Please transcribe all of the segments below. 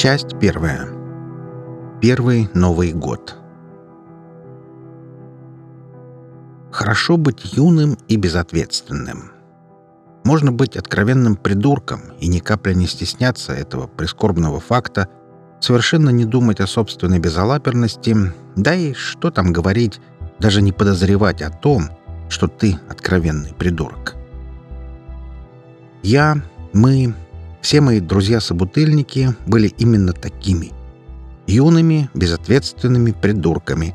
Часть первая. Первый Новый год. Хорошо быть юным и безответственным. Можно быть откровенным придурком и ни капли не стесняться этого прискорбного факта, совершенно не думать о собственной безалаберности, да и что там говорить, даже не подозревать о том, что ты откровенный придурок. Я, мы, все мои друзья-собутыльники были именно такими. Юными, безответственными придурками.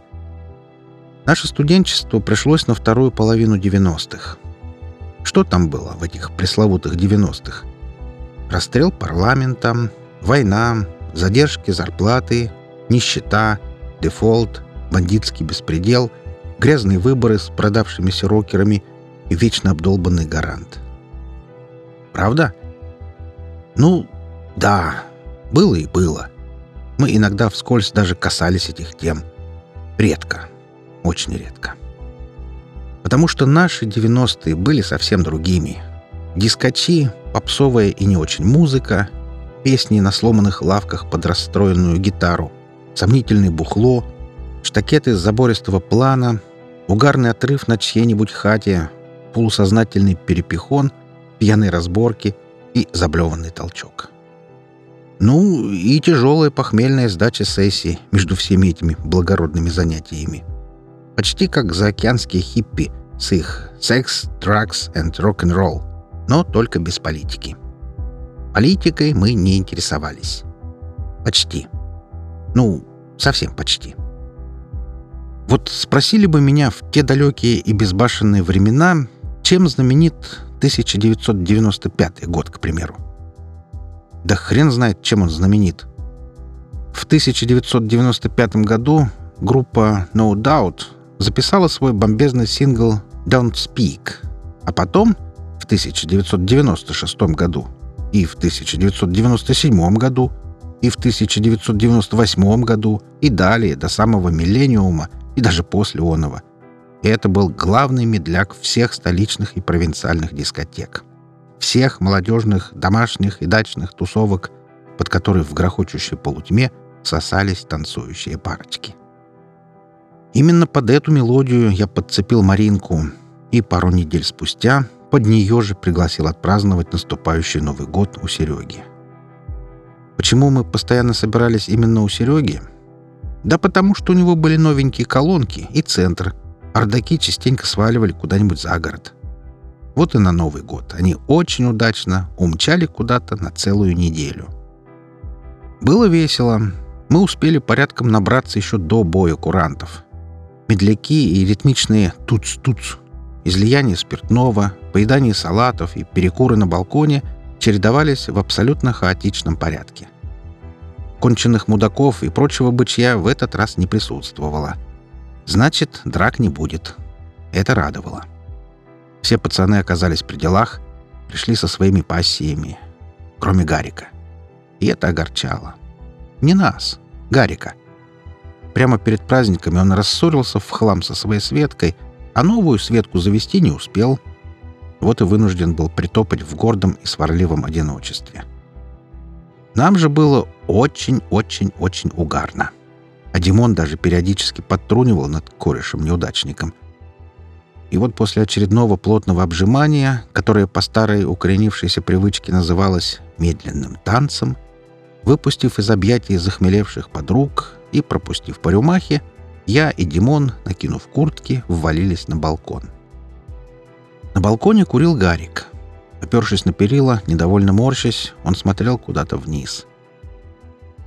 Наше студенчество пришлось на вторую половину 90-х. Что там было в этих пресловутых 90-х? Расстрел парламента, война, задержки зарплаты, нищета, дефолт, бандитский беспредел, грязные выборы с продавшимися рокерами и вечно обдолбанный гарант. Правда? Ну, да, было и было. Мы иногда вскользь даже касались этих тем. Редко. Очень редко. Потому что наши 90-е были совсем другими. Дискачи, попсовая и не очень музыка, песни на сломанных лавках под расстроенную гитару, сомнительное бухло, штакеты забористого плана, угарный отрыв на чьей-нибудь хате, полусознательный перепихон, пьяные разборки — и заблеванный толчок. Ну, и тяжелая похмельная сдача сессии между всеми этими благородными занятиями. Почти как заокеанские хиппи с их «секс, drugs and rock-and-roll», но только без политики. Политикой мы не интересовались. Почти. Ну, совсем почти. Вот спросили бы меня в те далекие и безбашенные времена, чем знаменит 1995 год, к примеру. Да хрен знает, чем он знаменит. В 1995 году группа No Doubt записала свой бомбезный сингл Don't Speak, а потом в 1996 году и в 1997 году и в 1998 году и далее до самого миллениума и даже после оного – и это был главный медляк всех столичных и провинциальных дискотек. Всех молодежных, домашних и дачных тусовок, под которые в грохочущей полутьме сосались танцующие парочки. Именно под эту мелодию я подцепил Маринку и пару недель спустя под нее же пригласил отпраздновать наступающий Новый год у Сереги. Почему мы постоянно собирались именно у Сереги? Да потому что у него были новенькие колонки и центр, Ардаки частенько сваливали куда-нибудь за город. Вот и на Новый год они очень удачно умчали куда-то на целую неделю. Было весело. Мы успели порядком набраться еще до боя курантов. Медляки и ритмичные туц-туц, излияние спиртного, поедание салатов и перекуры на балконе чередовались в абсолютно хаотичном порядке. Конченных мудаков и прочего бычья в этот раз не присутствовало — Значит, драк не будет. Это радовало. Все пацаны оказались при делах, пришли со своими пассиями, кроме Гарика. И это огорчало. Не нас, Гарика. Прямо перед праздниками он рассорился в хлам со своей Светкой, а новую Светку завести не успел. Вот и вынужден был притопать в гордом и сварливом одиночестве. Нам же было очень-очень-очень угарно. — а Димон даже периодически подтрунивал над корешем-неудачником. И вот после очередного плотного обжимания, которое по старой укоренившейся привычке называлось «медленным танцем», выпустив из объятий захмелевших подруг и пропустив по рюмахе, я и Димон, накинув куртки, ввалились на балкон. На балконе курил Гарик. Опершись на перила, недовольно морщась, он смотрел куда-то вниз.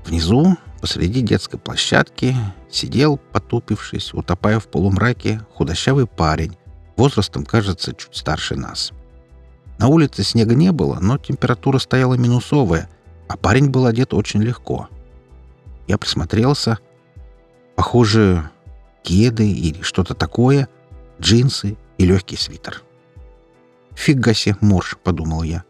Внизу, посреди детской площадки сидел, потупившись, утопая в полумраке, худощавый парень, возрастом, кажется, чуть старше нас. На улице снега не было, но температура стояла минусовая, а парень был одет очень легко. Я присмотрелся. Похоже, кеды или что-то такое, джинсы и легкий свитер. «Фига себе, морж», — подумал я.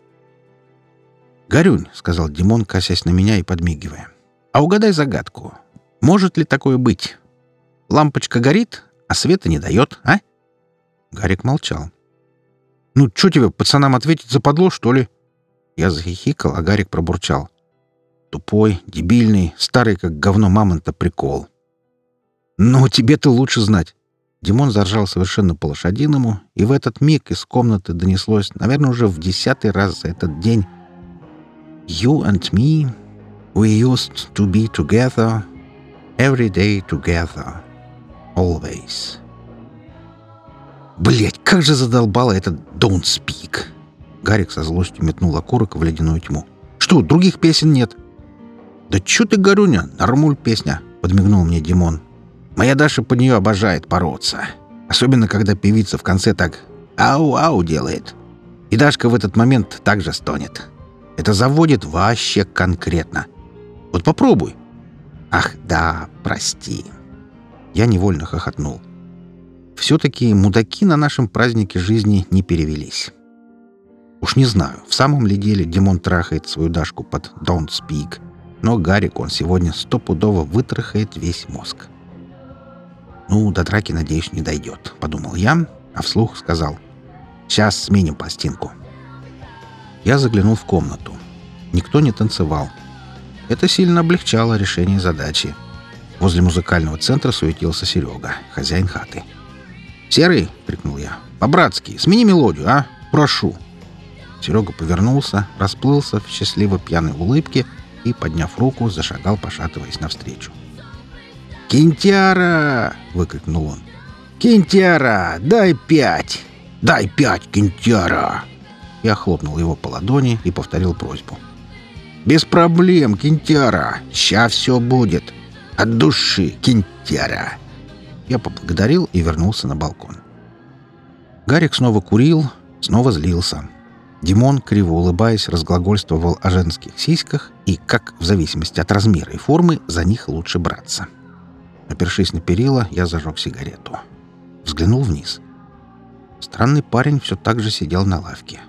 «Горюнь», — сказал Димон, косясь на меня и подмигивая. А угадай загадку. Может ли такое быть? Лампочка горит, а света не дает, а? Гарик молчал. «Ну, что тебе, пацанам ответить западло, что ли?» Я захихикал, а Гарик пробурчал. Тупой, дебильный, старый как говно мамонта прикол. «Ну, тебе-то лучше знать». Димон заржал совершенно по-лошадиному, и в этот миг из комнаты донеслось, наверное, уже в десятый раз за этот день. «You and me, we used to be together, every day together, always». Блять, как же задолбало этот «Don't speak». Гарик со злостью метнул окурок в ледяную тьму. «Что, других песен нет?» «Да чё ты, Горюня, нормуль песня», — подмигнул мне Димон. «Моя Даша под нее обожает бороться. Особенно, когда певица в конце так «ау-ау» делает. И Дашка в этот момент также стонет. Это заводит вообще конкретно. Вот попробуй». «Ах, да, прости». Я невольно хохотнул. Все-таки мудаки на нашем празднике жизни не перевелись. Уж не знаю, в самом ли деле Димон трахает свою Дашку под «Don't Speak», но Гарик он сегодня стопудово вытрахает весь мозг. «Ну, до драки, надеюсь, не дойдет», — подумал я, а вслух сказал. «Сейчас сменим пластинку». Я заглянул в комнату. Никто не танцевал. Это сильно облегчало решение задачи. Возле музыкального центра суетился Серега, хозяин хаты. «Серый!» — крикнул я. «По-братски! Смени мелодию, а? Прошу!» Серега повернулся, расплылся в счастливо пьяной улыбке и, подняв руку, зашагал, пошатываясь навстречу. «Кентяра!» — выкрикнул он. «Кентяра! Дай пять! Дай пять, Кентяра!» Я хлопнул его по ладони и повторил просьбу. «Без проблем, Кентяра! Ща все будет! От души, Кентяра!» Я поблагодарил и вернулся на балкон. Гарик снова курил, снова злился. Димон, криво улыбаясь, разглагольствовал о женских сиськах и как, в зависимости от размера и формы, за них лучше браться. Опершись на перила, я зажег сигарету. Взглянул вниз. Странный парень все так же сидел на лавке.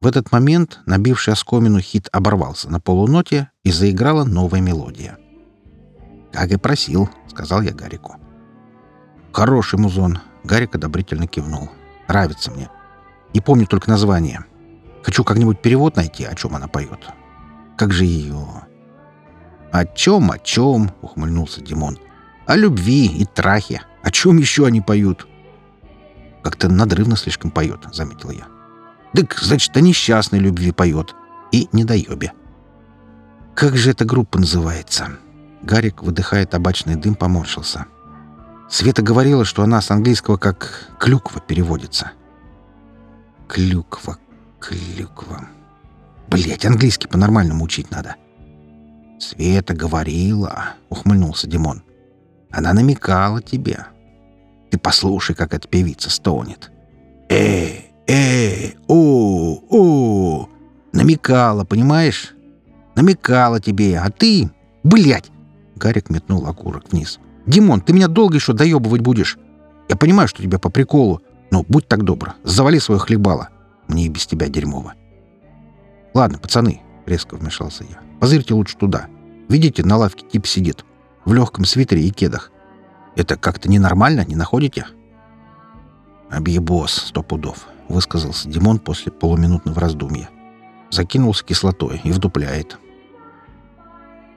В этот момент набивший оскомину хит оборвался на полуноте и заиграла новая мелодия. «Как и просил», — сказал я Гарику. «Хороший музон», — Гарик одобрительно кивнул. «Нравится мне. Не помню только название. Хочу как-нибудь перевод найти, о чем она поет. Как же ее...» «О чем, о чем?» — ухмыльнулся Димон. О любви и трахе. О чем еще они поют? Как-то надрывно слишком поет, заметил я. Так, значит, о несчастной любви поет. И недоебе. Как же эта группа называется? Гарик, выдыхая табачный дым, поморщился. Света говорила, что она с английского как «клюква» переводится. Клюква, клюква. Блять, английский по-нормальному учить надо. Света говорила, ухмыльнулся Димон. Она намекала тебе. Ты послушай, как эта певица стонет. Э, э, о, о. Намекала, понимаешь? Намекала тебе, а ты... Блядь! Гарик метнул окурок вниз. «Димон, ты меня долго еще доебывать будешь? Я понимаю, что тебе по приколу, но будь так добр, завали свое хлебало. Мне и без тебя дерьмово». «Ладно, пацаны», — резко вмешался я, — «позырьте лучше туда. Видите, на лавке тип сидит в легком свитере и кедах. Это как-то ненормально, не находите?» «Объебос, сто пудов», — высказался Димон после полуминутного раздумья. Закинулся кислотой и вдупляет.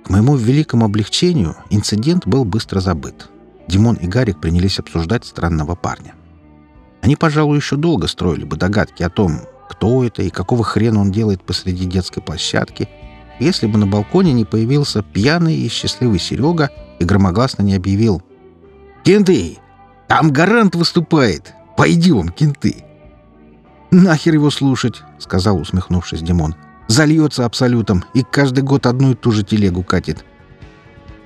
К моему великому облегчению инцидент был быстро забыт. Димон и Гарик принялись обсуждать странного парня. Они, пожалуй, еще долго строили бы догадки о том, кто это и какого хрена он делает посреди детской площадки — если бы на балконе не появился пьяный и счастливый Серега и громогласно не объявил «Кенты! Там гарант выступает! Пойдем, кенты!» «Нахер его слушать!» — сказал, усмехнувшись Димон. «Зальется абсолютом и каждый год одну и ту же телегу катит».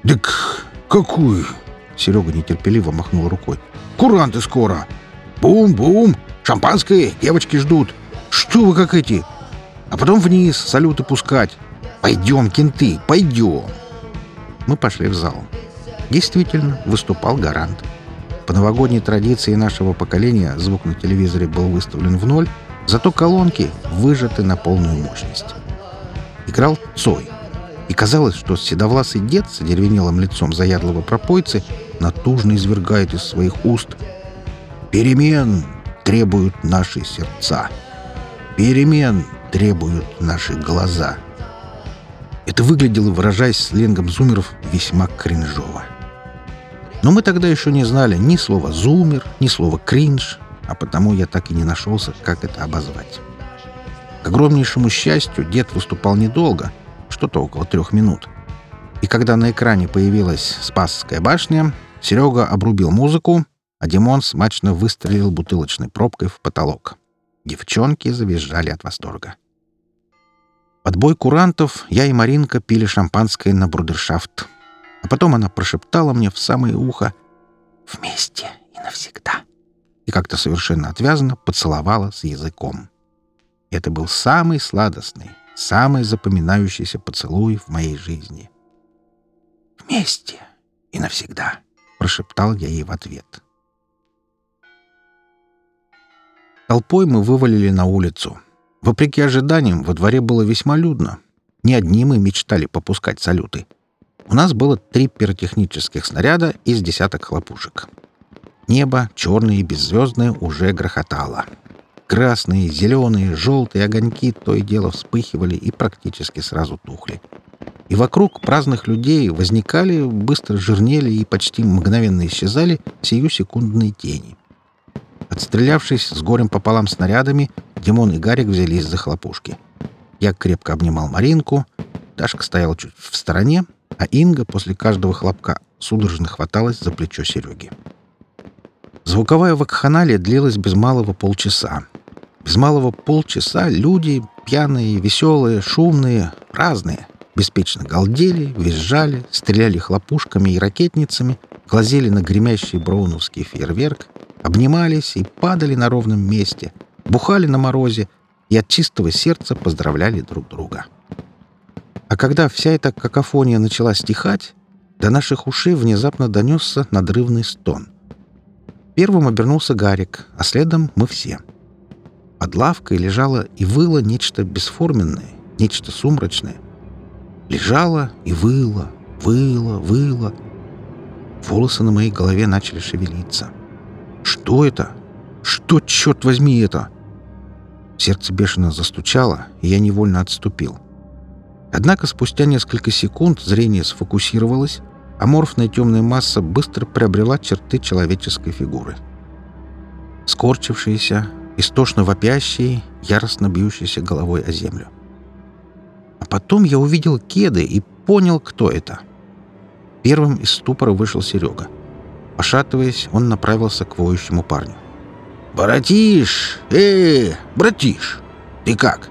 «Так какую?» — Серега нетерпеливо махнул рукой. «Куранты скоро! Бум-бум! Шампанское! Девочки ждут! Что вы как эти? А потом вниз салюты пускать! «Пойдем, кенты, пойдем!» Мы пошли в зал. Действительно, выступал гарант. По новогодней традиции нашего поколения звук на телевизоре был выставлен в ноль, зато колонки выжаты на полную мощность. Играл Цой. И казалось, что седовласый дед с одеревенелым лицом заядлого пропойцы натужно извергает из своих уст «Перемен требуют наши сердца! Перемен требуют наши глаза!» Это выглядело, выражаясь сленгом зумеров, весьма кринжово. Но мы тогда еще не знали ни слова «зумер», ни слова «кринж», а потому я так и не нашелся, как это обозвать. К огромнейшему счастью, дед выступал недолго, что-то около трех минут. И когда на экране появилась Спасская башня, Серега обрубил музыку, а Димон смачно выстрелил бутылочной пробкой в потолок. Девчонки завизжали от восторга. Под бой курантов я и Маринка пили шампанское на брудершафт. А потом она прошептала мне в самое ухо «Вместе и навсегда» и как-то совершенно отвязно поцеловала с языком. Это был самый сладостный, самый запоминающийся поцелуй в моей жизни. «Вместе и навсегда», — прошептал я ей в ответ. Толпой мы вывалили на улицу. Вопреки ожиданиям, во дворе было весьма людно. Не одни мы мечтали попускать салюты. У нас было три пиротехнических снаряда из десяток хлопушек. Небо, черное и беззвездное, уже грохотало. Красные, зеленые, желтые огоньки то и дело вспыхивали и практически сразу тухли. И вокруг праздных людей возникали, быстро жирнели и почти мгновенно исчезали сию секундные тени. Отстрелявшись с горем пополам снарядами, Димон и Гарик взялись за хлопушки. Я крепко обнимал Маринку, Дашка стояла чуть в стороне, а Инга после каждого хлопка судорожно хваталась за плечо Сереги. Звуковая вакханалия длилась без малого полчаса. Без малого полчаса люди, пьяные, веселые, шумные, разные, беспечно галдели, визжали, стреляли хлопушками и ракетницами, глазели на гремящий броуновский фейерверк, обнимались и падали на ровном месте, бухали на морозе и от чистого сердца поздравляли друг друга. А когда вся эта какофония начала стихать, до наших ушей внезапно донесся надрывный стон. Первым обернулся Гарик, а следом мы все. Под лавкой лежало и выло нечто бесформенное, нечто сумрачное. Лежало и выло, выло, выло. Волосы на моей голове начали шевелиться. Что это? Что, черт возьми, это? Сердце бешено застучало, и я невольно отступил. Однако спустя несколько секунд зрение сфокусировалось, аморфная темная масса быстро приобрела черты человеческой фигуры. Скорчившиеся, истошно вопящие, яростно бьющиеся головой о землю. А потом я увидел кеды и понял, кто это. Первым из ступора вышел Серега. Пошатываясь, он направился к воющему парню. «Братиш! Э, братиш! Ты как?»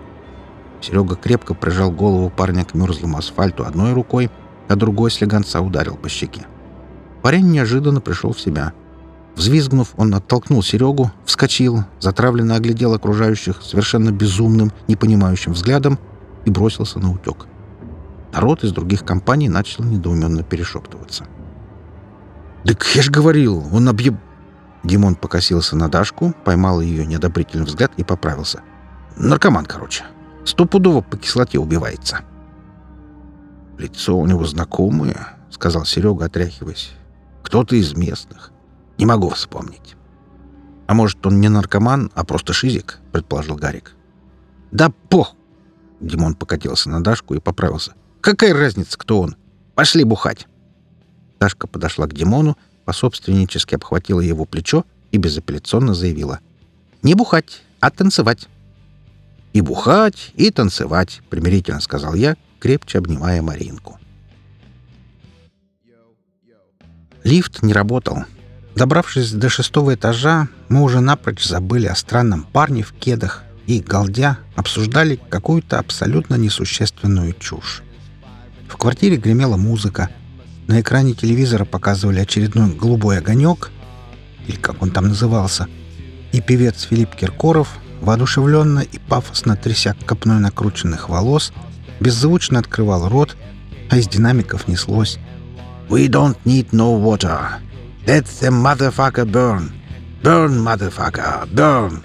Серега крепко прижал голову парня к мерзлому асфальту одной рукой, а другой слегонца ударил по щеке. Парень неожиданно пришел в себя. Взвизгнув, он оттолкнул Серегу, вскочил, затравленно оглядел окружающих совершенно безумным, непонимающим взглядом и бросился на утек. Народ из других компаний начал недоуменно перешептываться. «Так я ж говорил, он объеб...» Димон покосился на Дашку, поймал ее неодобрительный взгляд и поправился. «Наркоман, короче. Стопудово по кислоте убивается. «Лицо у него знакомое», — сказал Серега, отряхиваясь. «Кто-то из местных. Не могу вспомнить». «А может, он не наркоман, а просто шизик?» — предположил Гарик. «Да пох!» — Димон покатился на Дашку и поправился. «Какая разница, кто он? Пошли бухать!» Дашка подошла к Димону, пособственнически обхватила его плечо и безапелляционно заявила. «Не бухать, а танцевать!» «И бухать, и танцевать», — примирительно сказал я, крепче обнимая Маринку. Лифт не работал. Добравшись до шестого этажа, мы уже напрочь забыли о странном парне в кедах и, галдя, обсуждали какую-то абсолютно несущественную чушь. В квартире гремела музыка. На экране телевизора показывали очередной «Голубой огонек», или как он там назывался, и певец Филипп Киркоров воодушевленно и пафосно тряся копной накрученных волос, беззвучно открывал рот, а из динамиков неслось «We don't need no water. Let the motherfucker burn. Burn, motherfucker, burn!»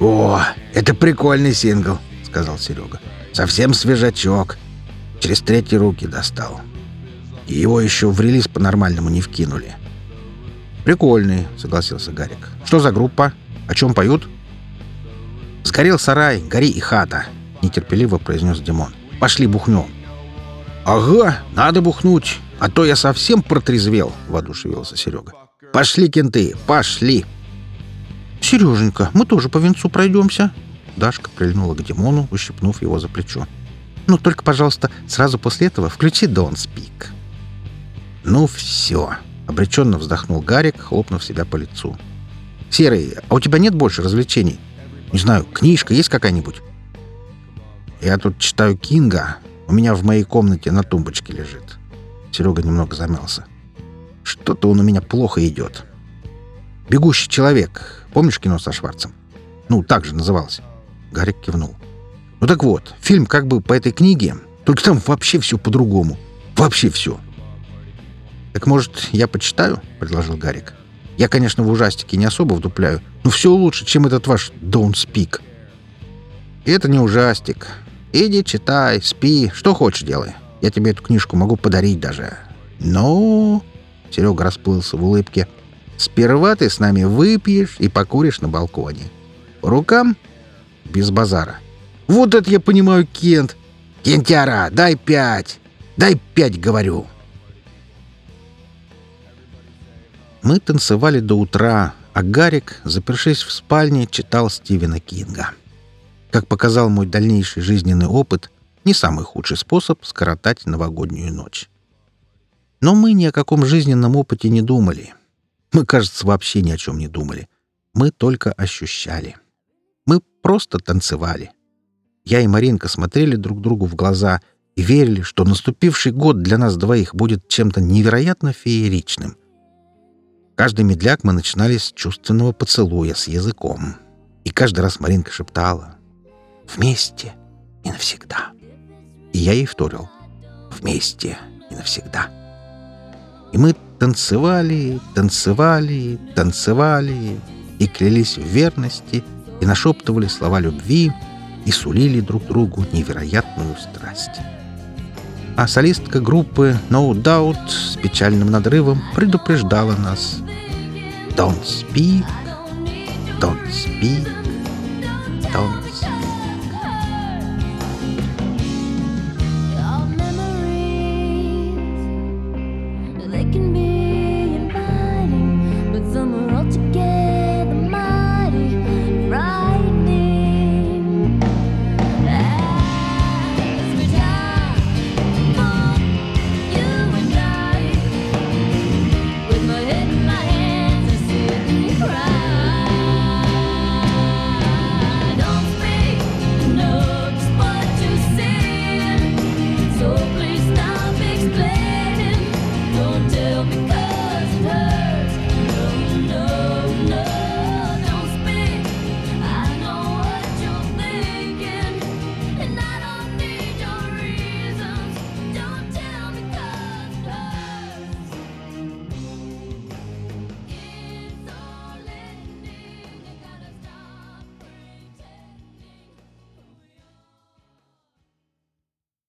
«О, это прикольный сингл», — сказал Серега. «Совсем свежачок. Через третьи руки достал. И его еще в релиз по-нормальному не вкинули». «Прикольный», — согласился Гарик. «Что за группа? О чем поют?» «Сгорел сарай, гори и хата», — нетерпеливо произнес Димон. «Пошли бухнем». «Ага, надо бухнуть, а то я совсем протрезвел», — воодушевился Серега. «Пошли, кенты, пошли!» «Сереженька, мы тоже по венцу пройдемся?» Дашка прильнула к Димону, ущипнув его за плечо. «Ну, только, пожалуйста, сразу после этого включи «Don't Speak». «Ну все!» — обреченно вздохнул Гарик, хлопнув себя по лицу. «Серый, а у тебя нет больше развлечений? Не знаю, книжка есть какая-нибудь?» «Я тут читаю Кинга. У меня в моей комнате на тумбочке лежит». Серега немного замялся. «Что-то он у меня плохо идет. «Бегущий человек». Помнишь кино со Шварцем? Ну, так же назывался. Гарик кивнул. Ну так вот, фильм как бы по этой книге, только там вообще все по-другому. Вообще все. «Так, может, я почитаю?» — предложил Гарик. «Я, конечно, в ужастике не особо вдупляю, но все лучше, чем этот ваш «Don't Speak». Это не ужастик. Иди, читай, спи, что хочешь делай. Я тебе эту книжку могу подарить даже. Но...» Серега расплылся в улыбке. «Сперва ты с нами выпьешь и покуришь на балконе. рукам? Без базара. Вот это я понимаю, Кент. Кентяра, дай пять. Дай пять, говорю». Мы танцевали до утра, а Гарик, запершись в спальне, читал Стивена Кинга. Как показал мой дальнейший жизненный опыт, не самый худший способ скоротать новогоднюю ночь. Но мы ни о каком жизненном опыте не думали. Мы, кажется, вообще ни о чем не думали. Мы только ощущали. Мы просто танцевали. Я и Маринка смотрели друг другу в глаза и верили, что наступивший год для нас двоих будет чем-то невероятно фееричным. Каждый медляк мы начинали с чувственного поцелуя с языком. И каждый раз Маринка шептала «Вместе и навсегда». И я ей вторил «Вместе и навсегда». И мы танцевали, танцевали, танцевали и клялись в верности, и нашептывали слова любви, и сулили друг другу невероятную страсть. А солистка группы No Doubt с печальным надрывом предупреждала нас. «Don't speak, don't speak, don't